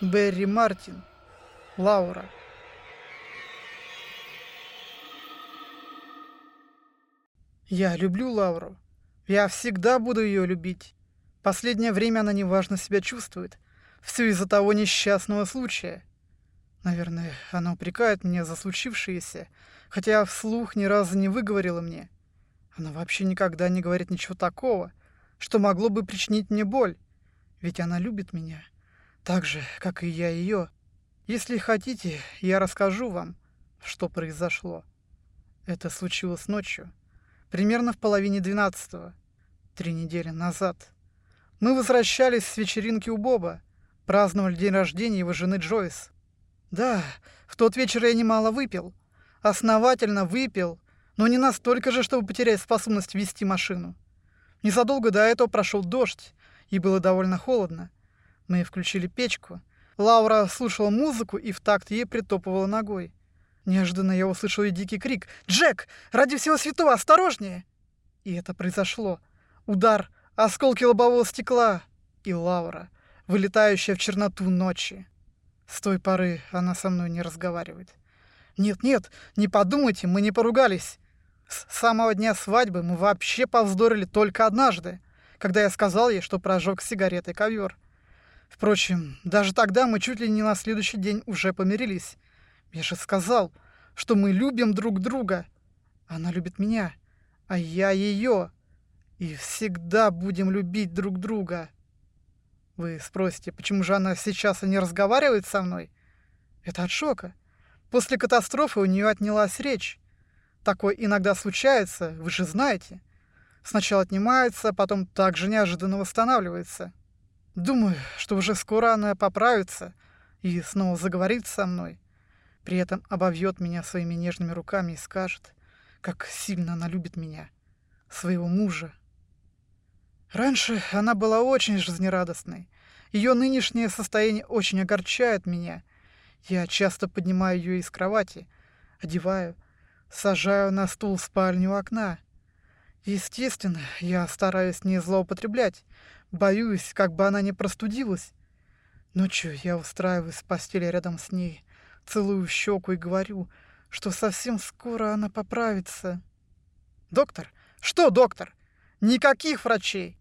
Берри Мартин. Лаура. Я люблю Лауру. Я всегда буду ее любить. Последнее время она неважно себя чувствует. Все из-за того несчастного случая. Наверное, она упрекает меня за случившееся, хотя вслух ни разу не выговорила мне. Она вообще никогда не говорит ничего такого, что могло бы причинить мне боль. Ведь она любит меня. Так же, как и я ее. Если хотите, я расскажу вам, что произошло. Это случилось ночью, примерно в половине двенадцатого, три недели назад. Мы возвращались с вечеринки у Боба, праздновали день рождения его жены Джойс. Да, в тот вечер я немало выпил. Основательно выпил, но не настолько же, чтобы потерять способность вести машину. Незадолго до этого прошел дождь, и было довольно холодно. Мы включили печку. Лаура слушала музыку и в такт ей притопывала ногой. Неожиданно я услышал ее дикий крик «Джек! Ради всего святого, осторожнее!» И это произошло. Удар, осколки лобового стекла и Лаура, вылетающая в черноту ночи. С той поры она со мной не разговаривает. Нет-нет, не подумайте, мы не поругались. С самого дня свадьбы мы вообще повздорили только однажды когда я сказал ей, что прожег сигаретой ковер. Впрочем, даже тогда мы чуть ли не на следующий день уже помирились. Я же сказал, что мы любим друг друга. Она любит меня, а я ее. И всегда будем любить друг друга. Вы спросите, почему же она сейчас не разговаривает со мной? Это от шока. После катастрофы у нее отнялась речь. Такое иногда случается, вы же знаете. Сначала отнимается, потом также неожиданно восстанавливается. Думаю, что уже скоро она поправится и снова заговорит со мной. При этом обовьет меня своими нежными руками и скажет, как сильно она любит меня, своего мужа. Раньше она была очень жизнерадостной. Ее нынешнее состояние очень огорчает меня. Я часто поднимаю ее из кровати, одеваю, сажаю на стул в спальню у окна — Естественно, я стараюсь не злоупотреблять. Боюсь, как бы она не простудилась. Ночью я устраиваюсь в постели рядом с ней, целую щеку и говорю, что совсем скоро она поправится. Доктор? Что, доктор? Никаких врачей.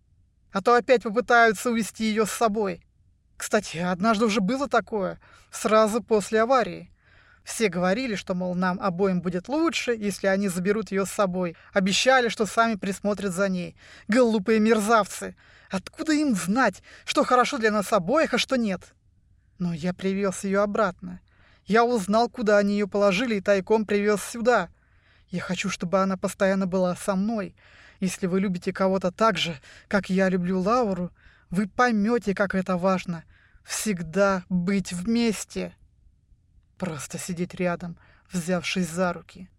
А то опять попытаются увести ее с собой. Кстати, однажды уже было такое, сразу после аварии. Все говорили, что, мол, нам обоим будет лучше, если они заберут ее с собой. Обещали, что сами присмотрят за ней. Глупые мерзавцы! Откуда им знать, что хорошо для нас обоих, а что нет? Но я привез ее обратно. Я узнал, куда они ее положили, и тайком привез сюда. Я хочу, чтобы она постоянно была со мной. Если вы любите кого-то так же, как я люблю Лауру, вы поймете, как это важно. Всегда быть вместе. Просто сидеть рядом, взявшись за руки.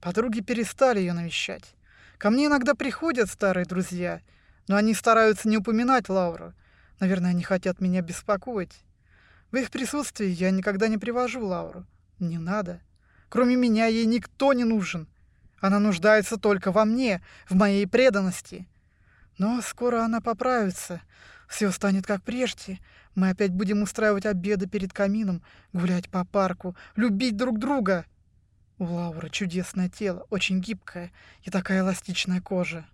Подруги перестали ее навещать. Ко мне иногда приходят старые друзья, но они стараются не упоминать Лауру. Наверное, они хотят меня беспокоить. В их присутствии я никогда не привожу Лауру. Не надо. Кроме меня ей никто не нужен. Она нуждается только во мне, в моей преданности. Но скоро она поправится. Все станет как прежде. Мы опять будем устраивать обеды перед камином, гулять по парку, любить друг друга. У Лауры чудесное тело, очень гибкое и такая эластичная кожа.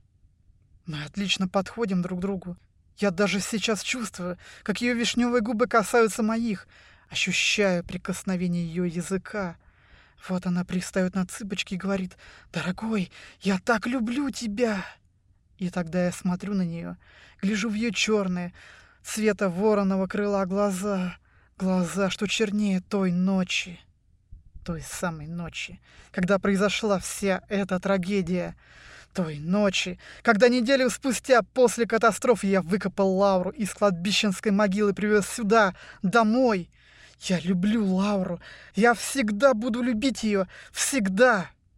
Мы отлично подходим друг другу. Я даже сейчас чувствую, как ее вишневые губы касаются моих, ощущаю прикосновение ее языка. Вот она пристает на цыпочки и говорит «Дорогой, я так люблю тебя!» И тогда я смотрю на нее, гляжу в ее черные, цвета вороного крыла глаза, глаза, что чернее той ночи, той самой ночи, когда произошла вся эта трагедия, той ночи, когда неделю спустя после катастрофы я выкопал Лауру из кладбищенской могилы и привез сюда, домой. Я люблю Лауру, я всегда буду любить ее, всегда.